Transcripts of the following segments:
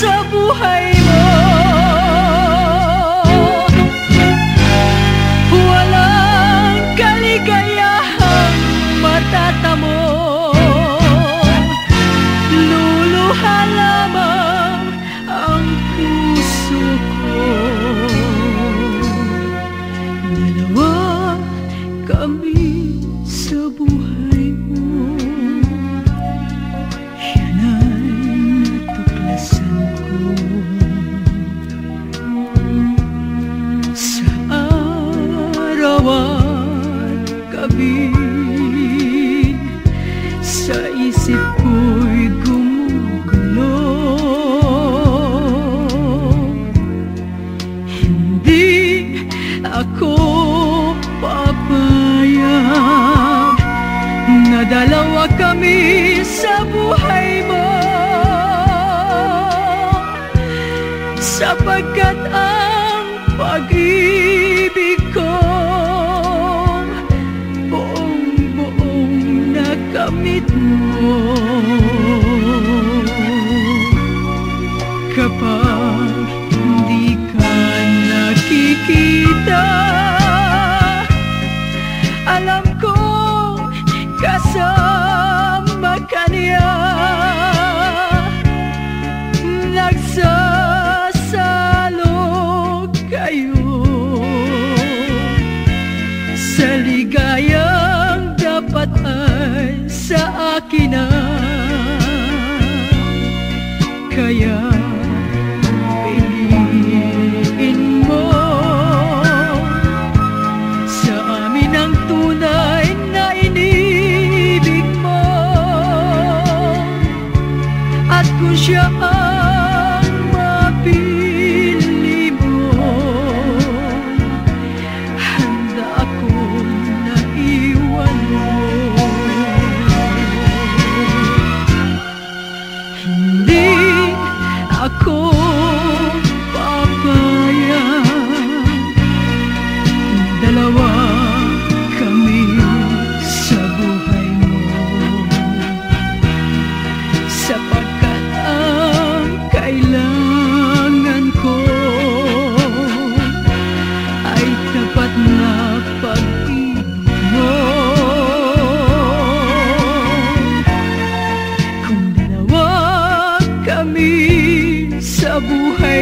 舍不得 gabi Sa isip ko'y gumugulo. Hindi ako papayag Na dalawa kami sa buhay mo. Sapagkat ang nakamit mo. Kapag hindi ka nakikita Alam ko kasama ka niya. Nagsasalo kayo Sa ay sa akin na. Kaya piliin mo Sa amin ang tunay na inibig mo. At kung siya ako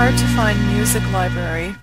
Hard to Find Music Library.